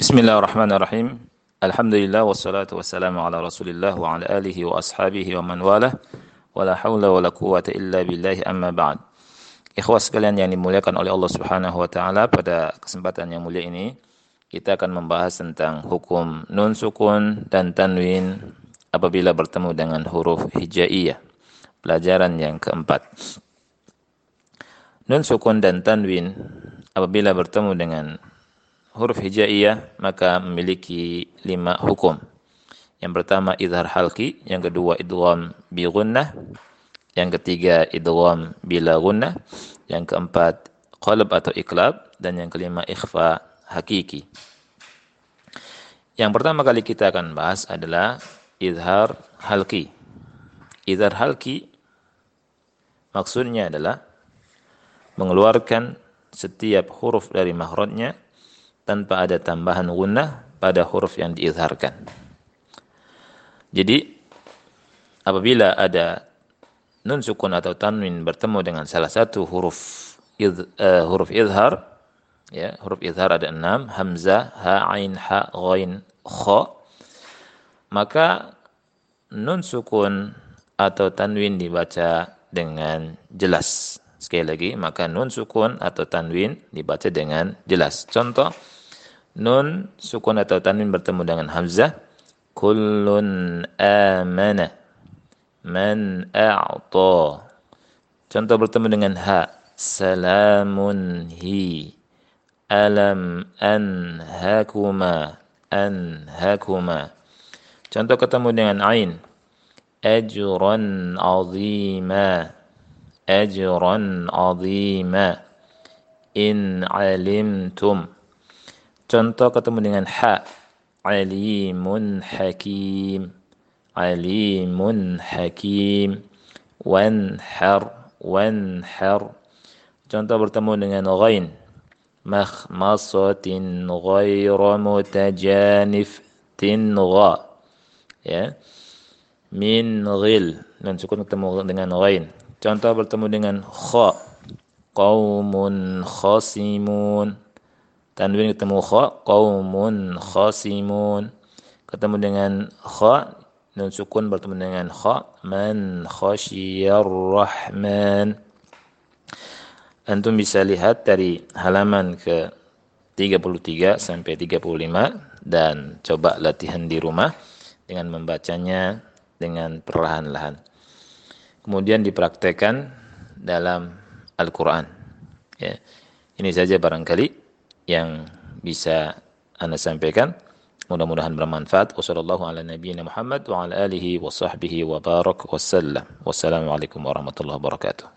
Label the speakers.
Speaker 1: Bismillahirrahmanirrahim. Alhamdulillah wassalatu wassalamu ala Rasulillah wa ala alihi wa ashabihi wa man walah. Wala haula wala quwata illa billahi amma ba'd. Ikhwas sekalian yang dimuliakan oleh Allah Subhanahu wa taala, pada kesempatan yang mulia ini kita akan membahas tentang hukum nun sukun dan tanwin apabila bertemu dengan huruf hijaiyah. Pelajaran yang keempat. Nun sukun dan tanwin apabila bertemu dengan huruf hijaiyah maka memiliki lima hukum. Yang pertama idhar halki, yang kedua idgham bi gunnah, yang ketiga idgham bila gunnah, yang keempat qalb atau iklab dan yang kelima ikhfa hakiki. Yang pertama kali kita akan bahas adalah idhar halki. Idhar halki maksudnya adalah mengeluarkan setiap huruf dari mahrotnya tanpa ada tambahan gunnah pada huruf yang diizharkan. Jadi apabila ada nun sukun atau tanwin bertemu dengan salah satu huruf idh, uh, huruf izhar ya huruf izhar ada enam hamzah ha ain ha ghain kha maka nun sukun atau tanwin dibaca dengan jelas sekali lagi maka nun sukun atau tanwin dibaca dengan jelas contoh nun sukun atau tanwin bertemu dengan hamzah. Kullun amana. Man a'ta. Contoh bertemu dengan ha. Salamun hi. Alam anhakuma. Anhakuma. Contoh ketemu dengan ain. Ajran azima. Ajran azima. In alimtum Contoh ketemu dengan ha. Alimun hakim. Alimun hakim. Wanhar. Wanhar. Contoh bertemu dengan ghain. Makhmasatin ghayra mutajanif tingha. Ya. Min ghil. Dan sukun ketemu dengan ghain. Contoh bertemu dengan kha. Qaumun khasimun tanwin ketemu kha qaumun khasimun ketemu dengan kha nun sukun bertemu dengan kha man khasyiyar rahman antum bisa lihat dari halaman ke 33 sampai 35 dan coba latihan di rumah dengan membacanya dengan perlahan-lahan. Kemudian dipraktekkan dalam Al-Qur'an. Ya. Ini saja barangkali yang bisa Anda sampaikan. Mudah-mudahan bermanfaat. Wassalamualaikum warahmatullahi wabarakatuh.